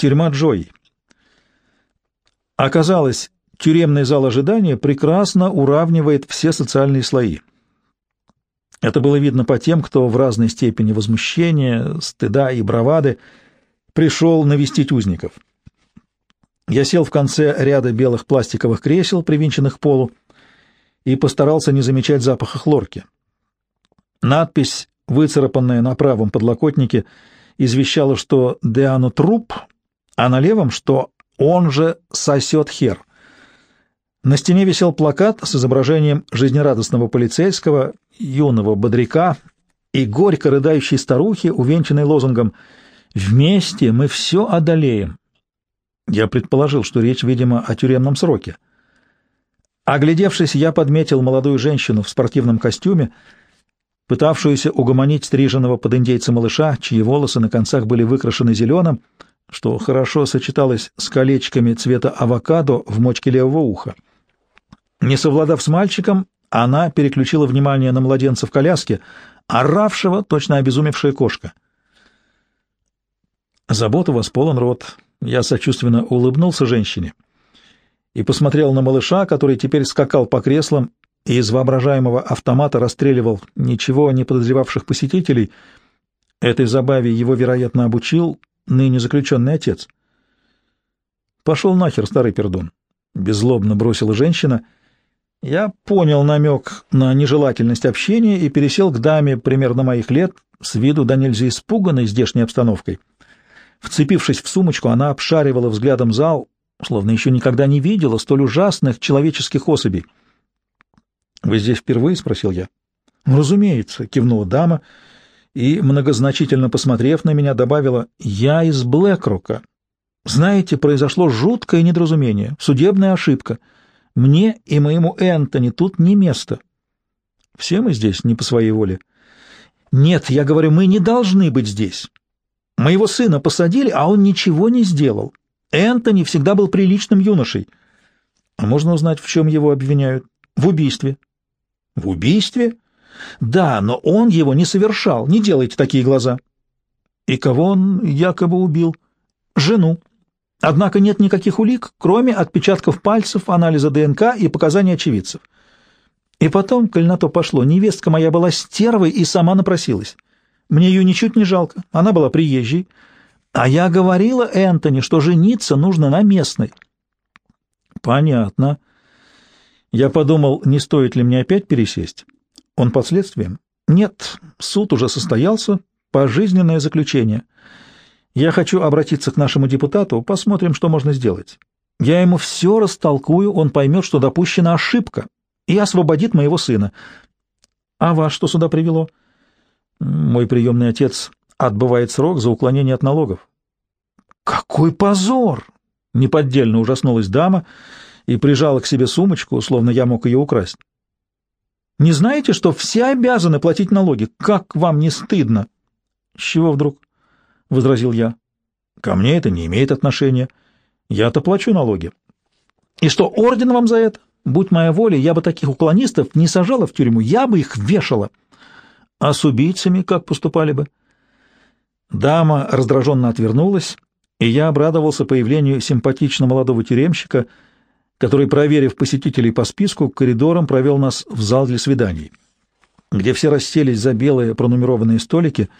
Тюрьма Джой. Оказалось, тюремный зал ожидания прекрасно уравнивает все социальные слои. Это было видно по тем, кто в разной степени возмущения, стыда и бравады пришел навестить узников. Я сел в конце ряда белых пластиковых кресел, привинченных к полу, и постарался не замечать запаха хлорки. Надпись, выцарапанная на правом подлокотнике, извещала, что Деану труп, а на левом, что он же сосет хер. На стене висел плакат с изображением жизнерадостного полицейского, юного бодряка и горько рыдающей старухи, увенчанной лозунгом «Вместе мы все одолеем». Я предположил, что речь, видимо, о тюремном сроке. Оглядевшись, я подметил молодую женщину в спортивном костюме, пытавшуюся угомонить стриженного под индейца малыша, чьи волосы на концах были выкрашены зеленым, что хорошо сочеталось с колечками цвета авокадо в мочке левого уха. Не совладав с мальчиком, она переключила внимание на младенца в коляске, оравшего, точно обезумевшая кошка. «Забот у вас полон рот», — я сочувственно улыбнулся женщине и посмотрел на малыша, который теперь скакал по креслам и из воображаемого автомата расстреливал ничего не подозревавших посетителей. Этой забаве его, вероятно, обучил ныне заключенный отец. «Пошел нахер, старый пердун», — беззлобно бросила женщина — я понял намек на нежелательность общения и пересел к даме примерно моих лет, с виду да нельзя испуганной здешней обстановкой. Вцепившись в сумочку, она обшаривала взглядом зал, словно еще никогда не видела столь ужасных человеческих особей. «Вы здесь впервые?» — спросил я. «Разумеется», — кивнула дама и, многозначительно посмотрев на меня, добавила, «Я из Блэкрока. Знаете, произошло жуткое недоразумение, судебная ошибка». Мне и моему Энтони тут не место. Все мы здесь не по своей воле. Нет, я говорю, мы не должны быть здесь. Моего сына посадили, а он ничего не сделал. Энтони всегда был приличным юношей. А можно узнать, в чем его обвиняют? В убийстве. В убийстве? Да, но он его не совершал. Не делайте такие глаза. И кого он якобы убил? Жену. Однако нет никаких улик, кроме отпечатков пальцев, анализа ДНК и показаний очевидцев. И потом, коль на то пошло, невестка моя была стервой и сама напросилась. Мне ее ничуть не жалко, она была приезжей. А я говорила Энтони, что жениться нужно на местной. Понятно. Я подумал, не стоит ли мне опять пересесть. Он под следствием? Нет, суд уже состоялся, пожизненное заключение — я хочу обратиться к нашему депутату, посмотрим, что можно сделать. Я ему все растолкую, он поймет, что допущена ошибка, и освободит моего сына. А вас что сюда привело? Мой приемный отец отбывает срок за уклонение от налогов. Какой позор! Неподдельно ужаснулась дама и прижала к себе сумочку, словно я мог ее украсть. Не знаете, что все обязаны платить налоги? Как вам не стыдно? Чего вдруг? — возразил я. «Ко мне это не имеет отношения. Я-то плачу налоги». «И что, орден вам за это? Будь моя воля, я бы таких уклонистов не сажала в тюрьму, я бы их вешала. А с убийцами как поступали бы?» Дама раздраженно отвернулась, и я обрадовался появлению симпатично молодого тюремщика, который, проверив посетителей по списку, коридором провел нас в зал для свиданий, где все расселись за белые пронумерованные столики —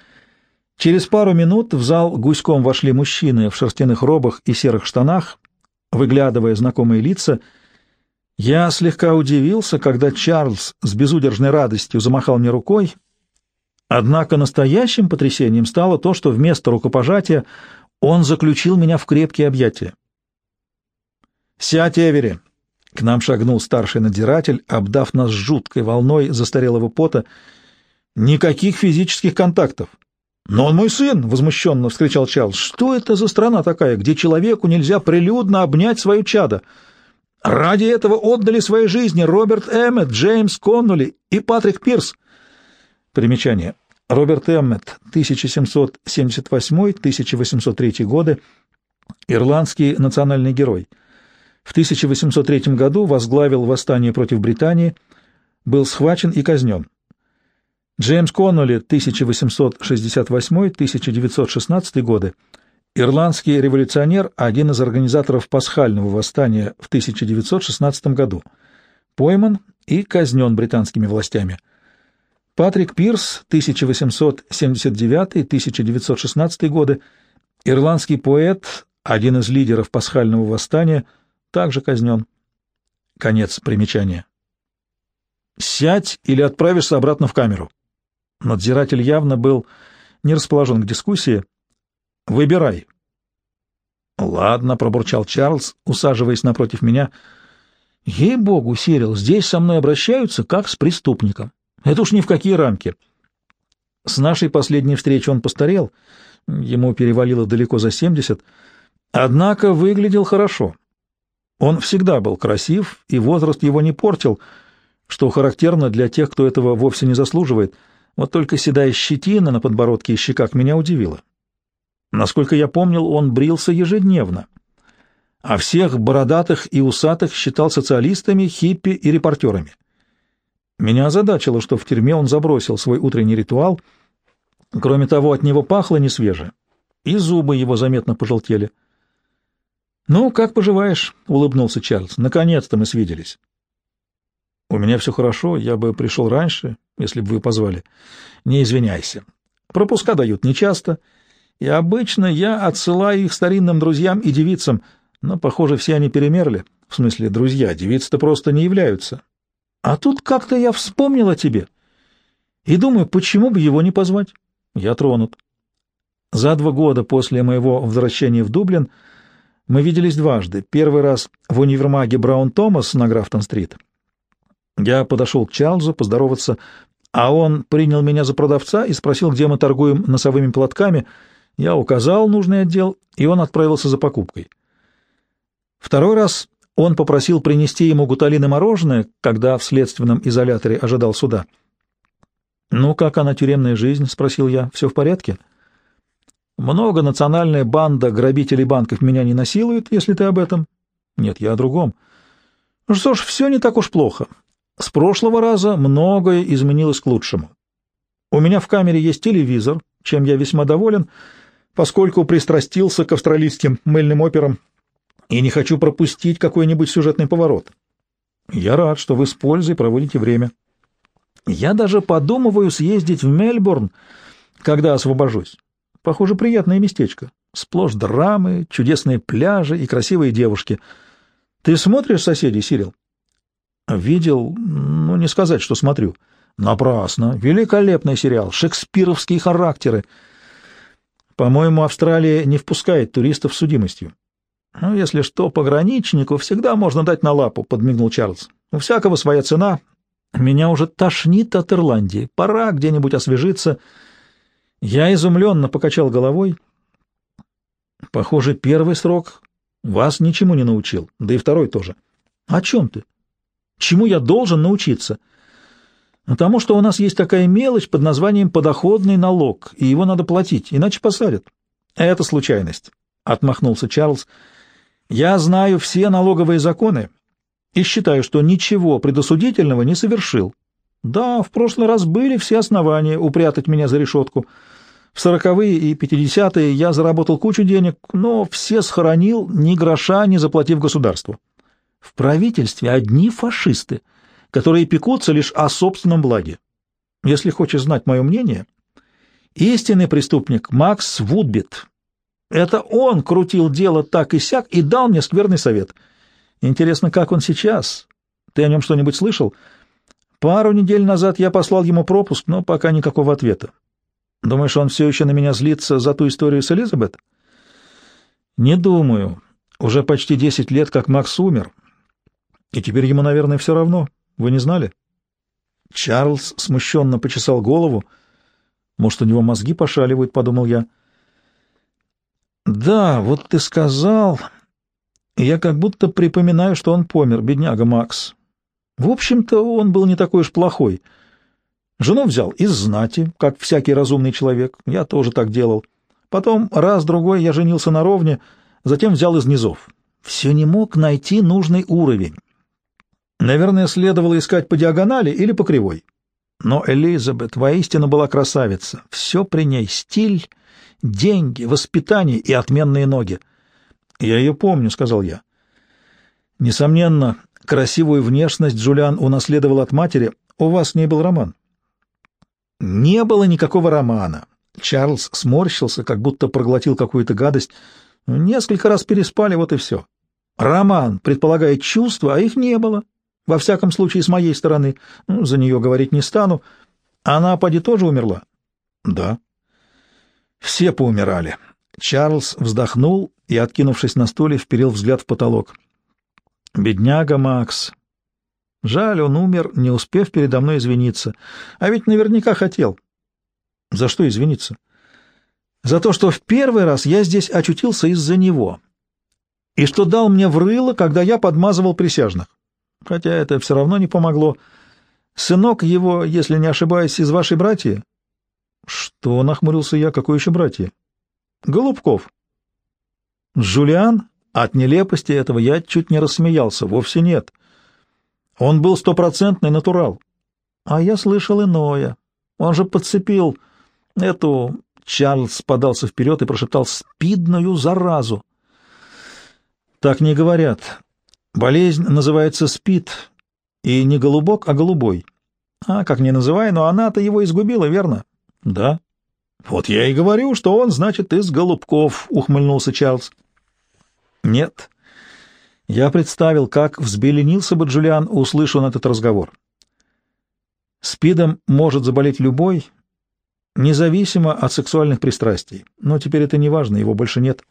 Через пару минут в зал гуськом вошли мужчины в шерстяных робах и серых штанах, выглядывая знакомые лица. Я слегка удивился, когда Чарльз с безудержной радостью замахал мне рукой, однако настоящим потрясением стало то, что вместо рукопожатия он заключил меня в крепкие объятия. «Сядь, Эвери!» — к нам шагнул старший надзиратель, обдав нас жуткой волной застарелого пота. «Никаких физических контактов!» «Но он мой сын!» — возмущенно вскричал Чарльз. «Что это за страна такая, где человеку нельзя прилюдно обнять свое чадо? Ради этого отдали свои жизни Роберт Эммет, Джеймс Конноли и Патрик Пирс». Примечание. Роберт Эммет, 1778-1803 годы, ирландский национальный герой. В 1803 году возглавил восстание против Британии, был схвачен и казнен. Джеймс Конноли, 1868-1916 годы, Ирландский революционер, один из организаторов пасхального восстания в 1916 году, пойман и казнен британскими властями. Патрик Пирс, 1879-1916 годы, ирландский поэт, один из лидеров пасхального восстания, также казнен. Конец примечания. «Сядь или отправишься обратно в камеру». Надзиратель явно был не расположен к дискуссии. «Выбирай». «Ладно», — пробурчал Чарльз, усаживаясь напротив меня. «Ей-богу, Сирил, здесь со мной обращаются, как с преступником. Это уж ни в какие рамки». С нашей последней встречи он постарел, ему перевалило далеко за семьдесят, однако выглядел хорошо. Он всегда был красив, и возраст его не портил, что характерно для тех, кто этого вовсе не заслуживает. Вот только седая щетина на подбородке и щеках меня удивила. Насколько я помнил, он брился ежедневно, а всех бородатых и усатых считал социалистами, хиппи и репортерами. Меня озадачило, что в тюрьме он забросил свой утренний ритуал. Кроме того, от него пахло несвеже, и зубы его заметно пожелтели. «Ну, как поживаешь?» — улыбнулся Чарльз. «Наконец-то мы свиделись». «У меня все хорошо, я бы пришел раньше, если бы вы позвали. Не извиняйся. Пропуска дают нечасто, и обычно я отсылаю их старинным друзьям и девицам, но, похоже, все они перемерли. В смысле, друзья, девицы-то просто не являются. А тут как-то я вспомнил о тебе. И думаю, почему бы его не позвать? Я тронут. За два года после моего возвращения в Дублин мы виделись дважды. Первый раз в универмаге Браун Томас на Графтон-стрит. Я подошел к Чарльзу поздороваться, а он принял меня за продавца и спросил, где мы торгуем носовыми платками. Я указал нужный отдел, и он отправился за покупкой. Второй раз он попросил принести ему гуталин и мороженое, когда в следственном изоляторе ожидал суда. «Ну, как она, тюремная жизнь?» — спросил я. «Все в порядке?» «Многонациональная банда грабителей банков меня не насилует, если ты об этом». «Нет, я о другом». «Ну что ж, все не так уж плохо. С прошлого раза многое изменилось к лучшему. У меня в камере есть телевизор, чем я весьма доволен, поскольку пристрастился к австралийским мыльным операм и не хочу пропустить какой-нибудь сюжетный поворот. Я рад, что вы с пользой проводите время. Я даже подумываю съездить в Мельбурн, когда освобожусь. Похоже, приятное местечко. Сплошь драмы, чудесные пляжи и красивые девушки. Ты смотришь «Соседей», Сирил? Видел, ну, не сказать, что смотрю. Напрасно. Великолепный сериал, шекспировские характеры. По-моему, Австралия не впускает туристов с судимостью. Ну, если что, пограничнику всегда можно дать на лапу, — подмигнул Чарльз. У всякого своя цена. Меня уже тошнит от Ирландии. Пора где-нибудь освежиться. Я изумленно покачал головой. Похоже, первый срок вас ничему не научил, да и второй тоже. О чем ты? Чему я должен научиться? Потому что у нас есть такая мелочь под названием подоходный налог, и его надо платить, иначе посадят. Это случайность, — отмахнулся Чарльз. Я знаю все налоговые законы и считаю, что ничего предосудительного не совершил. Да, в прошлый раз были все основания упрятать меня за решетку. В сороковые и пятидесятые я заработал кучу денег, но все схоронил, ни гроша не заплатив государству. В правительстве одни фашисты, которые пекутся лишь о собственном благе. Если хочешь знать мое мнение, истинный преступник Макс Вудбит. Это он крутил дело так и сяк и дал мне скверный совет. Интересно, как он сейчас? Ты о нем что-нибудь слышал? Пару недель назад я послал ему пропуск, но пока никакого ответа. Думаешь, он все еще на меня злится за ту историю с Элизабет? Не думаю. Уже почти десять лет, как Макс умер. И теперь ему, наверное, все равно. Вы не знали? Чарльз смущенно почесал голову. Может, у него мозги пошаливают, подумал я. Да, вот ты сказал. Я как будто припоминаю, что он помер, бедняга Макс. В общем-то, он был не такой уж плохой. Жену взял из знати, как всякий разумный человек. Я тоже так делал. Потом раз-другой я женился на ровне, затем взял из низов. Все не мог найти нужный уровень. Наверное, следовало искать по диагонали или по кривой. Но Элизабет воистину была красавица. Все при ней — стиль, деньги, воспитание и отменные ноги. «Я ее помню», — сказал я. Несомненно, красивую внешность Джулиан унаследовал от матери. У вас с ней был роман? Не было никакого романа. Чарльз сморщился, как будто проглотил какую-то гадость. Несколько раз переспали, вот и все. Роман предполагает чувства, а их не было. Во всяком случае, с моей стороны. Ну, за нее говорить не стану. Она, поди, тоже умерла? Да. Все поумирали. Чарльз вздохнул и, откинувшись на стуле, вперил взгляд в потолок. Бедняга Макс. Жаль, он умер, не успев передо мной извиниться. А ведь наверняка хотел. За что извиниться? За то, что в первый раз я здесь очутился из-за него. И что дал мне в рыло, когда я подмазывал присяжных. Хотя это все равно не помогло. Сынок его, если не ошибаюсь, из вашей братья? Что, нахмурился я, какой еще братья? Голубков. Жулиан? От нелепости этого я чуть не рассмеялся. Вовсе нет. Он был стопроцентный натурал. А я слышал иное. Он же подцепил эту... Чарльз подался вперед и прошептал «спидную заразу». Так не говорят. Болезнь называется спид, и не голубок, а голубой. А, как ни называй, но она-то его изгубила, верно? Да. Вот я и говорю, что он, значит, из голубков, ухмыльнулся Чарльз. Нет. Я представил, как взбеленился бы Джулиан, услышав этот разговор. Спидом может заболеть любой, независимо от сексуальных пристрастий. Но теперь это не важно, его больше нет.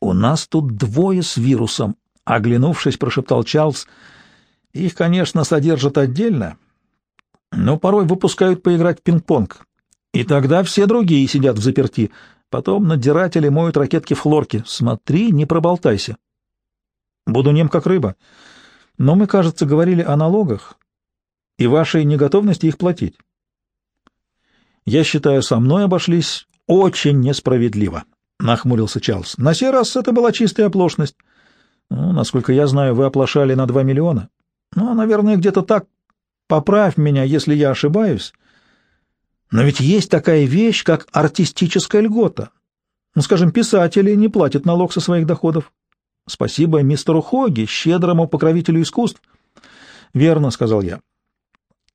«У нас тут двое с вирусом», — оглянувшись, прошептал Чарльз. «Их, конечно, содержат отдельно, но порой выпускают поиграть в пинг-понг. И тогда все другие сидят в заперти. Потом надзиратели моют ракетки в хлорке. Смотри, не проболтайся. Буду нем как рыба. Но мы, кажется, говорили о налогах и вашей неготовности их платить. Я считаю, со мной обошлись очень несправедливо, — нахмурился Чарльз. На сей раз это была чистая оплошность. Ну, насколько я знаю, вы оплошали на два миллиона. Ну, наверное, где-то так. Поправь меня, если я ошибаюсь. Но ведь есть такая вещь, как артистическая льгота. Ну, скажем, писатели не платят налог со своих доходов. Спасибо мистеру Хоги, щедрому покровителю искусств. Верно, сказал я.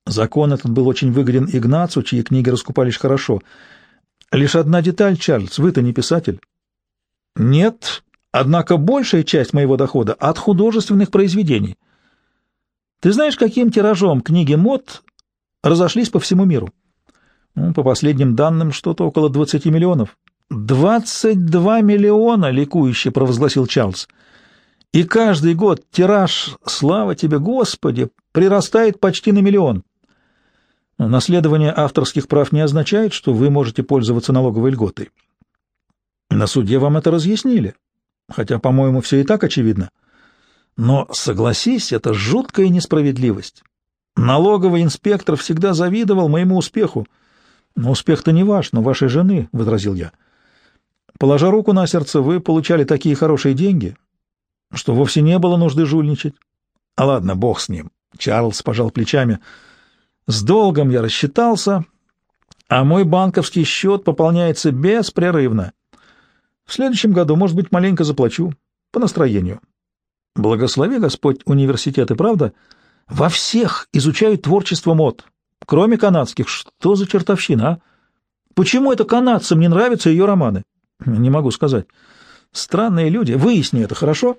Закон этот был очень выгоден Игнацу, чьи книги раскупались хорошо. Лишь одна деталь, Чарльз, вы-то не писатель. Нет, однако большая часть моего дохода от художественных произведений. Ты знаешь, каким тиражом книги мод разошлись по всему миру? Ну, по последним данным, что-то около 20 миллионов. «Двадцать два миллиона!» — ликующе провозгласил Чарльз. «И каждый год тираж, слава тебе, Господи, прирастает почти на миллион. Наследование авторских прав не означает, что вы можете пользоваться налоговой льготой. На суде вам это разъяснили, хотя, по-моему, все и так очевидно. Но, согласись, это жуткая несправедливость. Налоговый инспектор всегда завидовал моему успеху, но успех-то не ваш, но вашей жены, — возразил я. Положа руку на сердце, вы получали такие хорошие деньги, что вовсе не было нужды жульничать. А ладно, бог с ним. Чарльз пожал плечами. С долгом я рассчитался, а мой банковский счет пополняется беспрерывно. В следующем году, может быть, маленько заплачу, по настроению. Благослови Господь университеты, правда? Во всех изучают творчество мод, кроме канадских. Что за чертовщина, а? Почему это канадцам не нравятся ее романы? Не могу сказать. Странные люди. Выясни это, хорошо?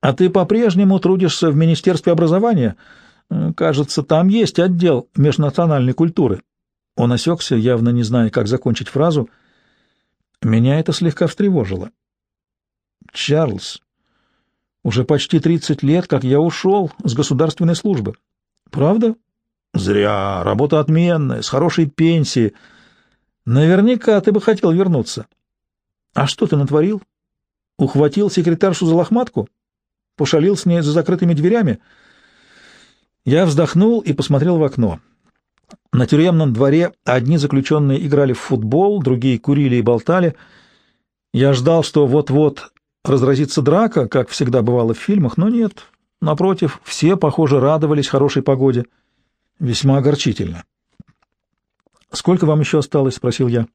А ты по-прежнему трудишься в Министерстве образования? Кажется, там есть отдел межнациональной культуры. Он осекся, явно не зная, как закончить фразу. Меня это слегка встревожило. Чарльз, уже почти тридцать лет, как я ушел с государственной службы. Правда? Зря. Работа отменная, с хорошей пенсией. Наверняка ты бы хотел вернуться. А что ты натворил? Ухватил секретаршу за лохматку? Пошалил с ней за закрытыми дверями? Я вздохнул и посмотрел в окно. На тюремном дворе одни заключенные играли в футбол, другие курили и болтали. Я ждал, что вот-вот разразится драка, как всегда бывало в фильмах, но нет. Напротив, все, похоже, радовались хорошей погоде. Весьма огорчительно. «Сколько вам еще осталось?» — спросил я.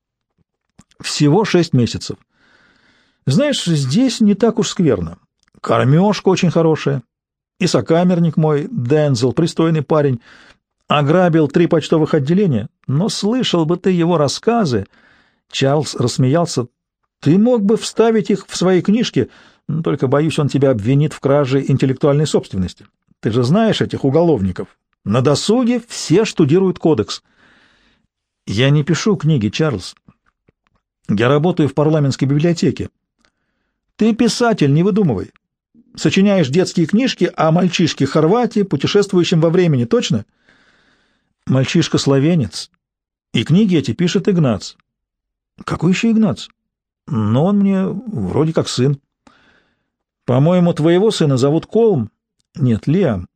Всего шесть месяцев. Знаешь, здесь не так уж скверно. Кормежка очень хорошая. И сокамерник мой, Дензел, пристойный парень, ограбил три почтовых отделения, но слышал бы ты его рассказы. Чарльз рассмеялся. Ты мог бы вставить их в свои книжки, только, боюсь, он тебя обвинит в краже интеллектуальной собственности. Ты же знаешь этих уголовников. На досуге все штудируют кодекс. Я не пишу книги, Чарльз. Я работаю в парламентской библиотеке. Ты писатель, не выдумывай. Сочиняешь детские книжки о мальчишке Хорватии, путешествующем во времени, точно? Мальчишка-словенец. И книги эти пишет Игнац. Какой еще Игнац? Но он мне вроде как сын. По-моему, твоего сына зовут Колм. Нет, Лиам.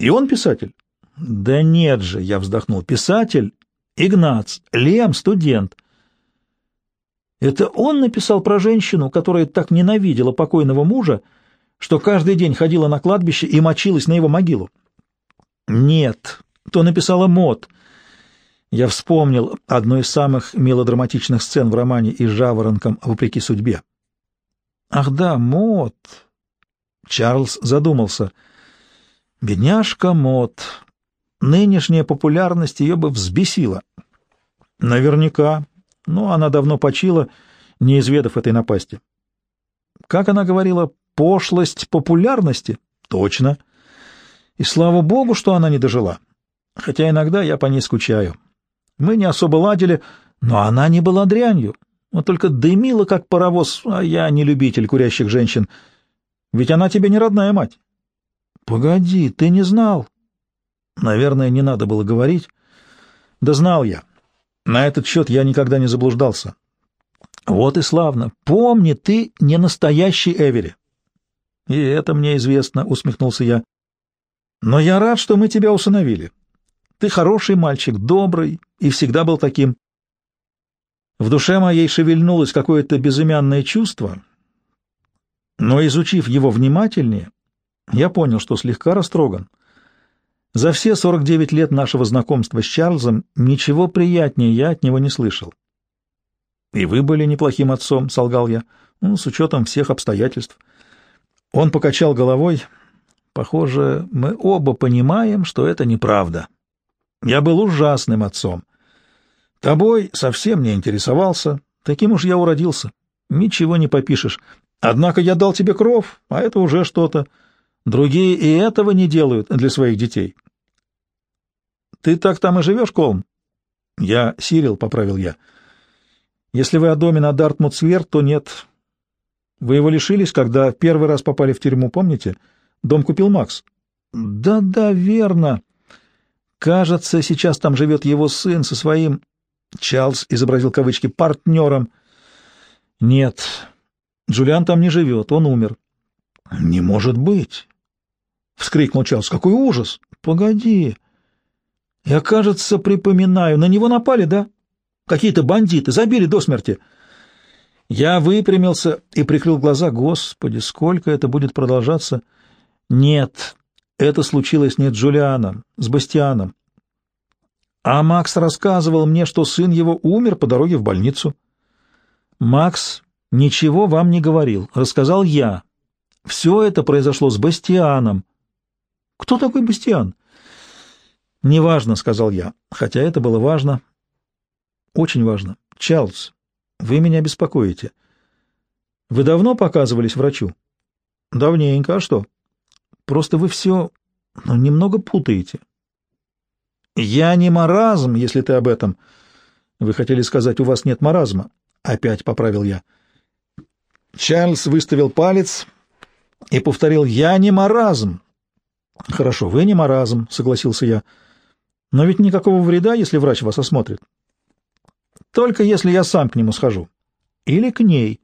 И он писатель? Да нет же, я вздохнул. Писатель Игнац. Лиам студент. Это он написал про женщину, которая так ненавидела покойного мужа, что каждый день ходила на кладбище и мочилась на его могилу. Нет, то написала Мот. Я вспомнил одну из самых мелодраматичных сцен в романе «И жаворонком, вопреки судьбе». Ах да, Мот. Чарльз задумался. Бедняжка Мот. Нынешняя популярность ее бы взбесила. Наверняка. Но она давно почила, не изведав этой напасти. Как она говорила, пошлость популярности? Точно. И слава богу, что она не дожила. Хотя иногда я по ней скучаю. Мы не особо ладили, но она не была дрянью. Вот только дымила, как паровоз, а я не любитель курящих женщин. Ведь она тебе не родная мать. Погоди, ты не знал. Наверное, не надо было говорить. Да знал я. На этот счет я никогда не заблуждался. Вот и славно. Помни, ты не настоящий Эвери. И это мне известно, усмехнулся я. Но я рад, что мы тебя усыновили. Ты хороший мальчик, добрый и всегда был таким. В душе моей шевельнулось какое-то безымянное чувство, но, изучив его внимательнее, я понял, что слегка растроган. За все 49 лет нашего знакомства с Чарльзом ничего приятнее я от него не слышал. «И вы были неплохим отцом», — солгал я, ну, с учетом всех обстоятельств. Он покачал головой. «Похоже, мы оба понимаем, что это неправда. Я был ужасным отцом. Тобой совсем не интересовался, таким уж я уродился. Ничего не попишешь. Однако я дал тебе кров, а это уже что-то. Другие и этого не делают для своих детей. Ты так там и живешь, Колм? Я Сирил, — поправил я. Если вы о доме на Дартмут-Свер, то нет. Вы его лишились, когда первый раз попали в тюрьму, помните? Дом купил Макс. Да-да, верно. Кажется, сейчас там живет его сын со своим... Чарльз изобразил кавычки партнером. Нет, Джулиан там не живет, он умер. Не может быть. — вскрикнул Чарльз. — Какой ужас! — Погоди. Я, кажется, припоминаю. На него напали, да? Какие-то бандиты. Забили до смерти. Я выпрямился и прикрыл глаза. Господи, сколько это будет продолжаться? Нет, это случилось не с Джулианом, с Бастианом. А Макс рассказывал мне, что сын его умер по дороге в больницу. Макс ничего вам не говорил, рассказал я. Все это произошло с Бастианом. Кто такой Бастиан? Неважно, сказал я, хотя это было важно. Очень важно. Чарльз, вы меня беспокоите. Вы давно показывались врачу? Давненько, а что? Просто вы все ну, немного путаете. Я не маразм, если ты об этом. Вы хотели сказать, у вас нет маразма. Опять поправил я. Чарльз выставил палец и повторил «Я не маразм». «Хорошо, вы не маразм», — согласился я. «Но ведь никакого вреда, если врач вас осмотрит. Только если я сам к нему схожу. Или к ней.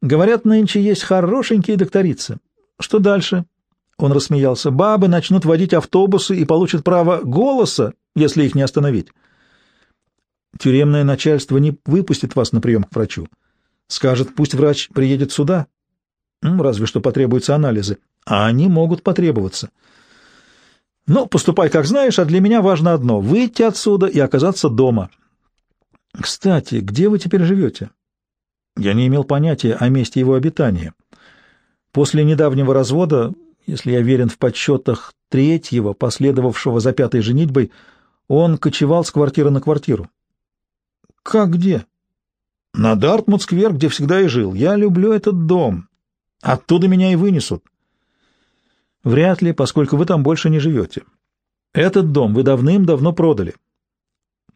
Говорят, нынче есть хорошенькие докторицы. Что дальше?» Он рассмеялся. «Бабы начнут водить автобусы и получат право голоса, если их не остановить. Тюремное начальство не выпустит вас на прием к врачу. Скажет, пусть врач приедет сюда, разве что потребуются анализы, а они могут потребоваться. Но поступай как знаешь, а для меня важно одно — выйти отсюда и оказаться дома. Кстати, где вы теперь живете? Я не имел понятия о месте его обитания. После недавнего развода, если я верен в подсчетах третьего, последовавшего за пятой женитьбой, он кочевал с квартиры на квартиру. Как где? На Дартмут-сквер, где всегда и жил. Я люблю этот дом. Оттуда меня и вынесут. Вряд ли, поскольку вы там больше не живете. Этот дом вы давным-давно продали.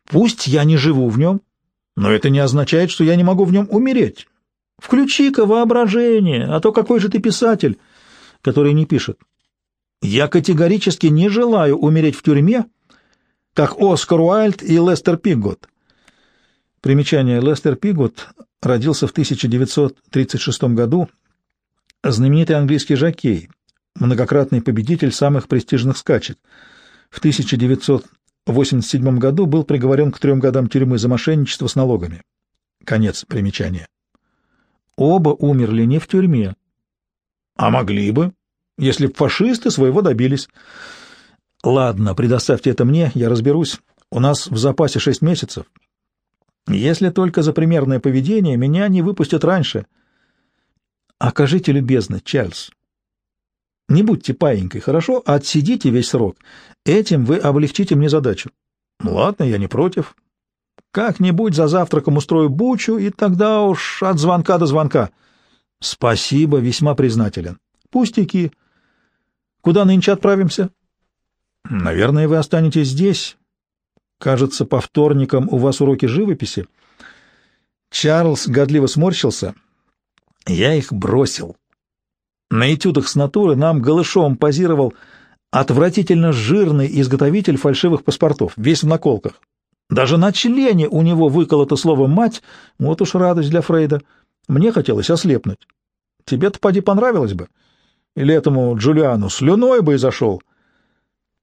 Пусть я не живу в нем, но это не означает, что я не могу в нем умереть. Включи-ка воображение, а то какой же ты писатель, который не пишет. Я категорически не желаю умереть в тюрьме, как Оскар Уайльд и Лестер Пиггот. Примечание. Лестер Пиггот родился в 1936 году, знаменитый английский жокей, многократный победитель самых престижных скачек. В 1987 году был приговорен к трем годам тюрьмы за мошенничество с налогами. Конец примечания. Оба умерли не в тюрьме. А могли бы, если б фашисты своего добились. Ладно, предоставьте это мне, я разберусь. У нас в запасе шесть месяцев. Если только за примерное поведение меня не выпустят раньше. Окажите любезно, Чарльз. Не будьте паинькой, хорошо? Отсидите весь срок. Этим вы облегчите мне задачу. Ладно, я не против. Как-нибудь за завтраком устрою бучу, и тогда уж от звонка до звонка. Спасибо, весьма признателен. Пустяки. Куда нынче отправимся? Наверное, вы останетесь здесь. Кажется, по вторникам у вас уроки живописи. Чарльз годливо сморщился. Я их бросил. На этюдах с натуры нам голышом позировал отвратительно жирный изготовитель фальшивых паспортов, весь в наколках. Даже на члене у него выколото слово «мать», вот уж радость для Фрейда. Мне хотелось ослепнуть. Тебе-то, поди, понравилось бы. Или этому Джулиану слюной бы и зашел.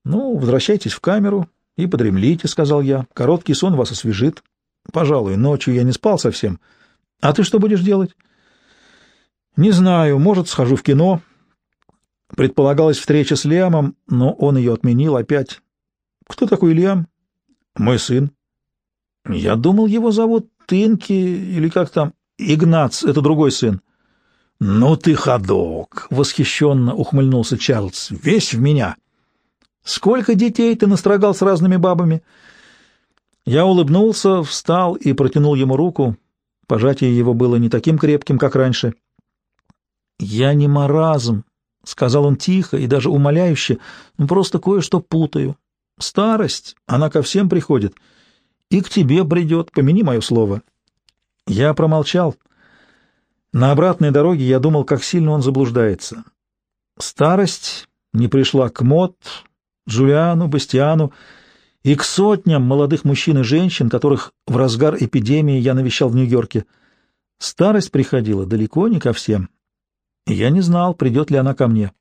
Ну, возвращайтесь в камеру и подремлите, — сказал я. Короткий сон вас освежит. Пожалуй, ночью я не спал совсем. А ты что будешь делать? Не знаю, может, схожу в кино. Предполагалась встреча с Лиамом, но он ее отменил опять. Кто такой Лиам? Мой сын. Я думал, его зовут Тинки или как там. Игнац, это другой сын. «Ну ты ходок!» — восхищенно ухмыльнулся Чарльз. «Весь в меня!» «Сколько детей ты настрогал с разными бабами?» Я улыбнулся, встал и протянул ему руку. Пожатие его было не таким крепким, как раньше. «Я не маразм», — сказал он тихо и даже умоляюще, — «ну, «просто кое-что путаю. Старость, она ко всем приходит, и к тебе придет, помяни мое слово». Я промолчал. На обратной дороге я думал, как сильно он заблуждается. Старость не пришла к Мот, Джулиану, Бастиану и к сотням молодых мужчин и женщин, которых в разгар эпидемии я навещал в Нью-Йорке. Старость приходила далеко не ко всем, я не знал, придет ли она ко мне.